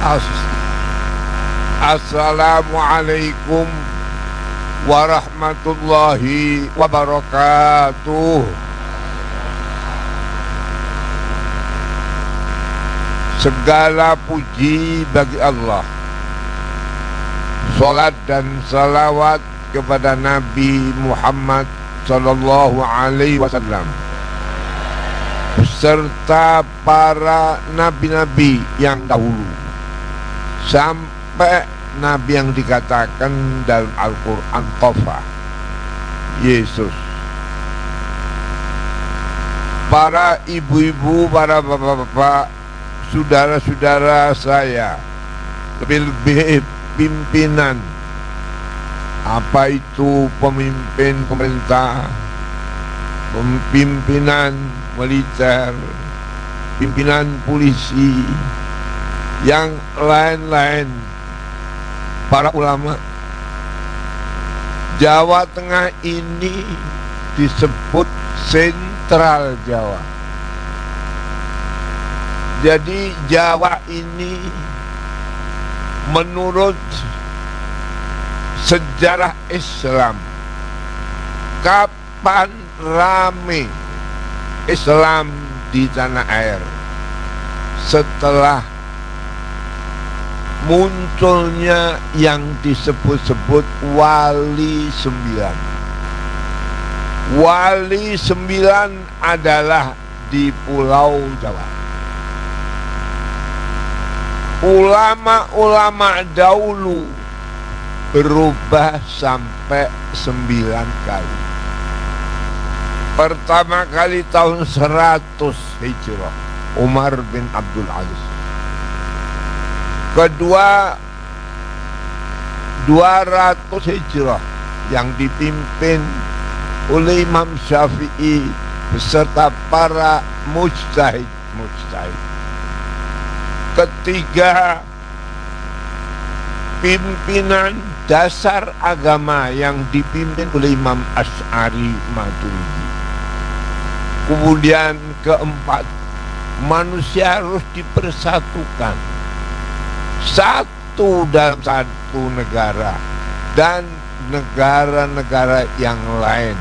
As- Assalamualaikum warahmatullahi wabarakatuh. Segala puji bagi Allah. Salat dan salawat kepada Nabi Muhammad Sallallahu Alaihi Wasallam. Serta para nabi-nabi yang dahulu sampai nabi yang dikatakan dalam Al-Quran Tofa Yesus. Para ibu-ibu, para bapak-bapak saudara-saudara saya lebih-lebih pimpinan. Apa itu pemimpin pemerintah pimpinan militer pimpinan polisi yang lain-lain. Para ulama. Jawa Tengah ini disebut sentral Jawa. Jadi Jawa ini menurut sejarah Islam kapan rame Islam di tanah air? Setelah munculnya yang disebut-sebut wali sembilan. Wali sembilan adalah di pulau Jawa. Ulama-ulama dahulu berubah sampai sembilan kali. Pertama kali tahun 100 Hijrah Umar bin Abdul Aziz kedua 200 Hijrah yang dipimpin oleh Imam Syafi'i beserta para mujtahid. Mujtahid. Ketiga pimpinan dasar agama yang dipimpin oleh Imam Ash'ari Maturidi kemudian keempat manusia harus dipersatukan satu dalam satu negara dan negara-negara yang lain.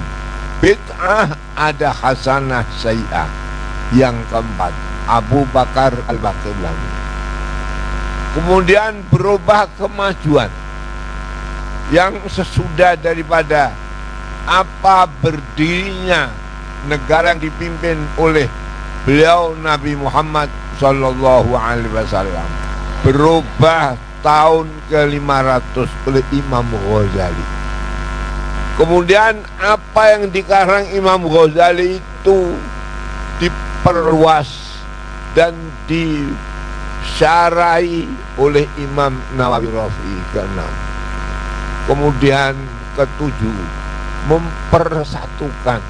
Bid'ah ada hasanah sayyah yang keempat Abu Bakar Al-Baqillani kemudian berubah kemajuan. Yang sesudah daripada apa berdirinya negara yang dipimpin oleh beliau Nabi Muhammad Sallallahu Alaihi Wasallam berubah tahun ke-500 oleh Imam Ghazali. Kemudian apa yang dikarang Imam Ghazali itu diperluas dan disyarai oleh Imam Nawawi Rafi ke-6 kemudian ketujuh mempersatukan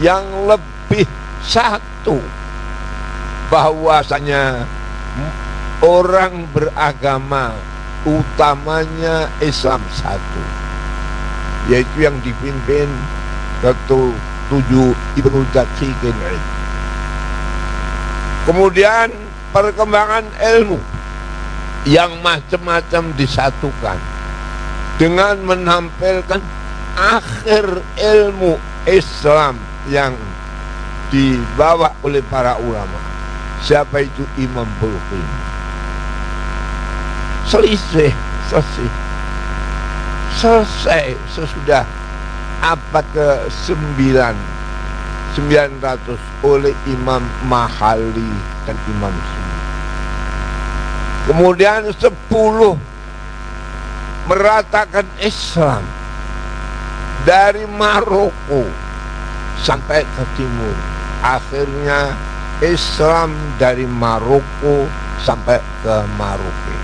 yang lebih satu bahwasanya orang beragama utamanya Islam satu. Yaitu yang dipimpin ketua tujuh Ibnu Daqiqin kemudian perkembangan ilmu yang macam-macam disatukan dengan menampilkan akhir ilmu Islam yang dibawa oleh para ulama. Siapa itu? Imam Bulqin selisih selesai selesai sesudah abad ke sembilan 900 oleh Imam Mahali dan Imam Suyuti kemudian 10 meratakan Islam dari Maroko sampai ke timur. Akhirnya Islam dari Maroko sampai ke Maroke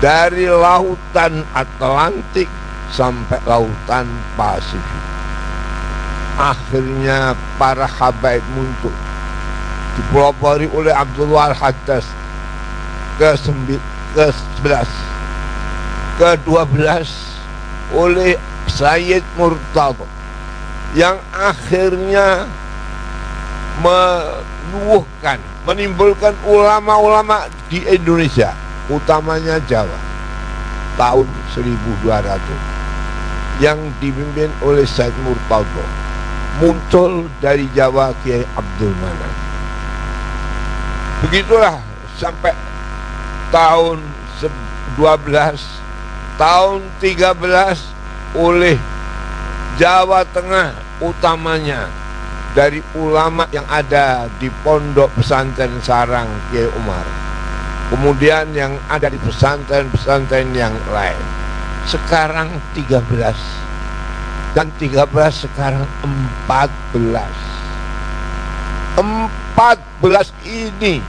dari lautan Atlantik sampai lautan Pasifik. Akhirnya para habaib muncul. Dipelopori oleh Abdullah Al-Hattas ke ke 11 ke 12 oleh Sayyid Murtado yang akhirnya menubuhkan menimbulkan ulama-ulama di Indonesia utamanya Jawa tahun 1200 yang dipimpin oleh Said Murtado muncul dari Jawa Kiai Abdul Manan begitulah sampai tahun 12 tahun 13 oleh Jawa Tengah utamanya dari ulama yang ada di pondok pesantren Sarang Kiai Umar kemudian yang ada di pesantren-pesantren yang lain. Sekarang 13 dan 13 sekarang 14 14 ini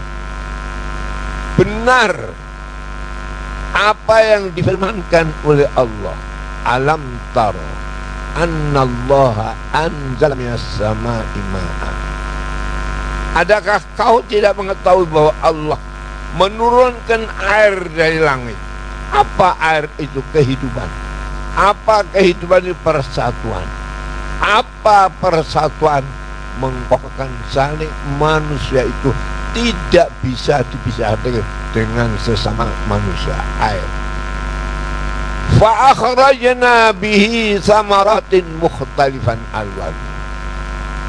benar apa yang difirmankan oleh Allah. Alam taro annallaha anzal minas sama'i ma'an Adakah kau tidak mengetahui bahwa Allah menurunkan air dari langit? Apa air itu? Kehidupan? Apa kehidupan itu? Persatuan? Apa persatuan? Mengkokohkan saling manusia itu tidak bisa dipisahkan dengan sesama manusia. Air. Fa akhrajna bihi samaratin mukhtalifan alwan.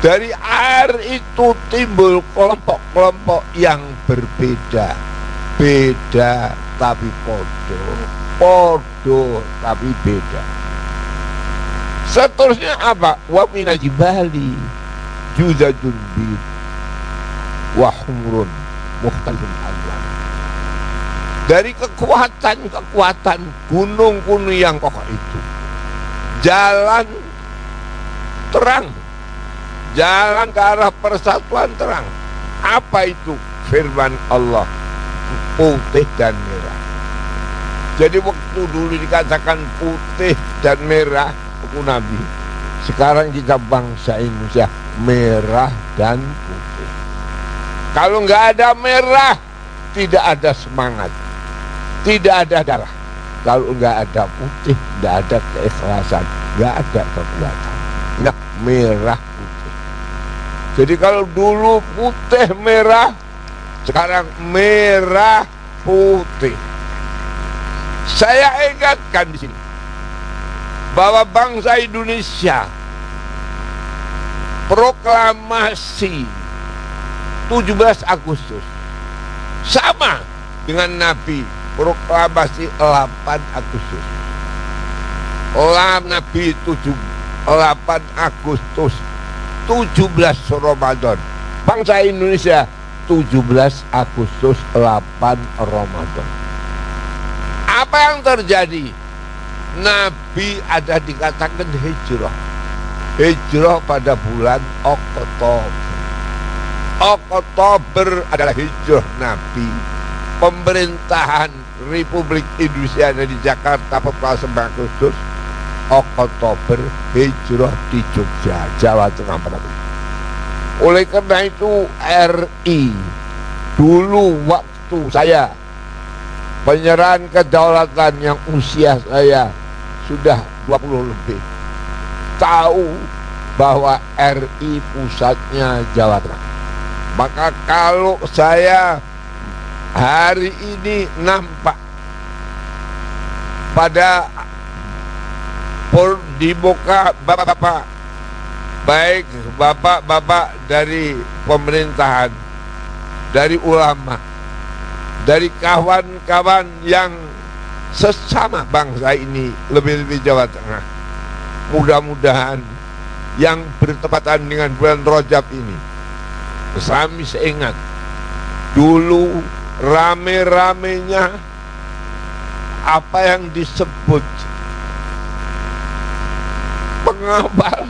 Dari air itu timbul kelompok-kelompok yang berbeda beda tapi podo podo tapi beda. Seterusnya apa? Wa minajibali juzajun bid wa humrun mukhtalifun alwan dari kekuatan-kekuatan gunung-gunung yang kokoh itu. Jalan terang. Jalan ke arah persatuan terang. Apa itu firman Allah putih dan merah. Jadi waktu dulu dikatakan putih dan merah aku Nabi. Sekarang kita bangsa Indonesia merah dan putih. Kalau nggak ada merah tidak ada semangat. Tidak ada darah. Kalau nggak ada putih nggak ada keikhlasan nggak ada kekuatan. Nah merah putih. Jadi kalau dulu putih merah sekarang merah putih. Saya ingatkan di sini bahwa bangsa Indonesia proklamasi 17 Agustus sama dengan Nabi proklamasi 8 Agustus. Olam Nabi 7 8 Agustus 17 Ramadan. Bangsa Indonesia 17 Agustus 8 Ramadan. Apa yang terjadi? Nabi ada dikatakan hijrah. Hijrah pada bulan Oktober. Oktober adalah hijrah Nabi. Pemerintahan Republik Indonesia ada di Jakarta pada 9 Agustus. Oktober hijrah di Jogja Jawa Tengah pada oleh karena itu RI dulu waktu saya penyerahan kedaulatan yang usia saya sudah 20 lebih tahu bahwa RI pusatnya Jawa Tengah. Maka kalau saya hari ini nampak pada di muka bapak-bapak baik bapak-bapak dari pemerintahan dari ulama dari kawan-kawan yang sesama bangsa ini lebih-lebih Jawa Tengah. Mudah-mudahan yang bertepatan dengan bulan Rojab ini kami seingat dulu rame-ramenya apa yang disebut pengawal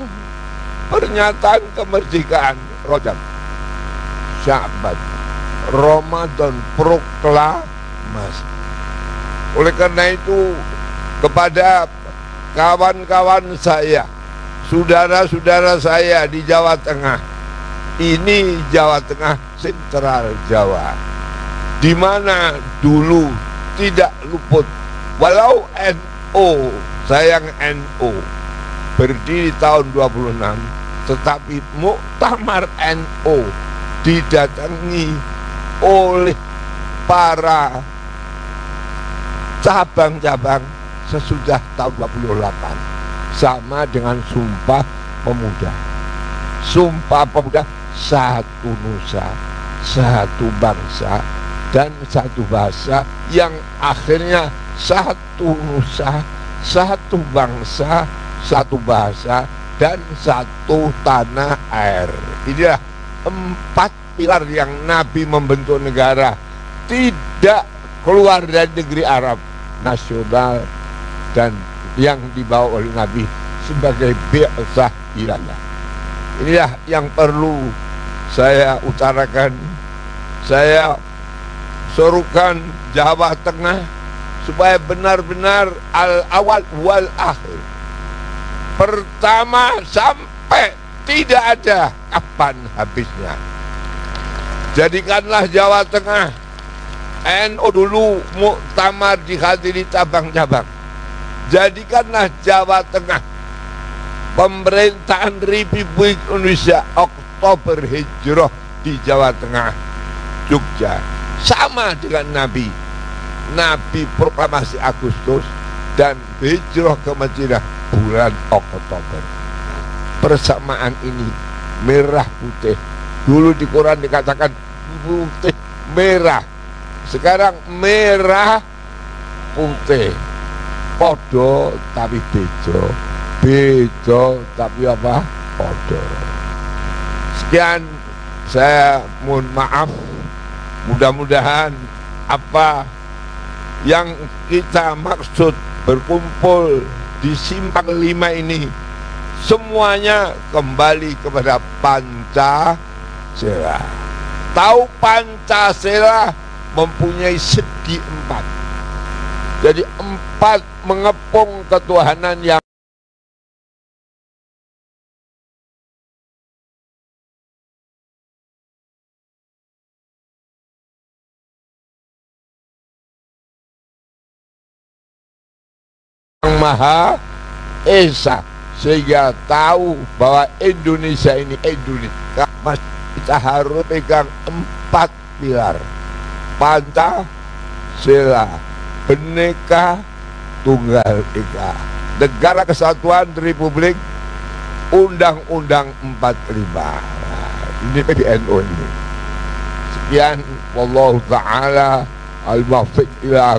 pernyataan kemerdekaan Rojab. Syabat. Ramadan proklamasi. Oleh karena itu kepada kawan-kawan saya saudara-saudara saya di Jawa Tengah ini Jawa Tengah sentral Jawa. Di mana dulu tidak luput walau NO sayang NO berdiri tahun 26 tetapi muktamar NO didatangi oleh para cabang-cabang sesudah tahun 28 sama dengan sumpah pemuda. Sumpah pemuda satu nusa satu bangsa dan satu bahasa yang akhirnya satu nusa satu bangsa satu bahasa dan satu tanah air inilah empat pilar yang Nabi membentuk negara tidak keluar dari negeri Arab nasional dan yang dibawa oleh Nabi sebagai biasa ilallah. Inilah yang perlu saya utarakan. Saya serukan Jawa Tengah supaya benar-benar al awal wal akhir. Pertama sampai tidak ada kapan habisnya. Jadikanlah Jawa Tengah NU dulu muktamar dihadiri cabang-cabang. Jadikanlah Jawa Tengah pemerintahan Republik Indonesia Oktober Hijrah di Jawa Tengah Jogja sama dengan Nabi Nabi proklamasi Agustus dan hijrah ke Madinah bulan Oktober. Persamaan ini merah putih. Dulu di Quran dikatakan putih merah. Sekarang merah putih. Podo tapi bejo. Bejo tapi apa? Podo. Sekian. Saya mohon maaf. Mudah-mudahan apa yang kita maksud berkumpul di simpang lima ini semuanya kembali kepada Pancasila tahu Pancasila mempunyai segi empat. Jadi empat mengepung ketuhanan yang Maha Esa sehingga tahu bahwa Indonesia ini Indonesia. Kita harus pegang empat pilar. Pancasila Beneka Tunggal Ika. Negara Kesatuan Republik Undang-Undang 45 nah, Ini PBNU ini. Sekian. Wallahu ta'ala. Al-Mafiq ila